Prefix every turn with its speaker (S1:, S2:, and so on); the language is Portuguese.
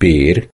S1: beber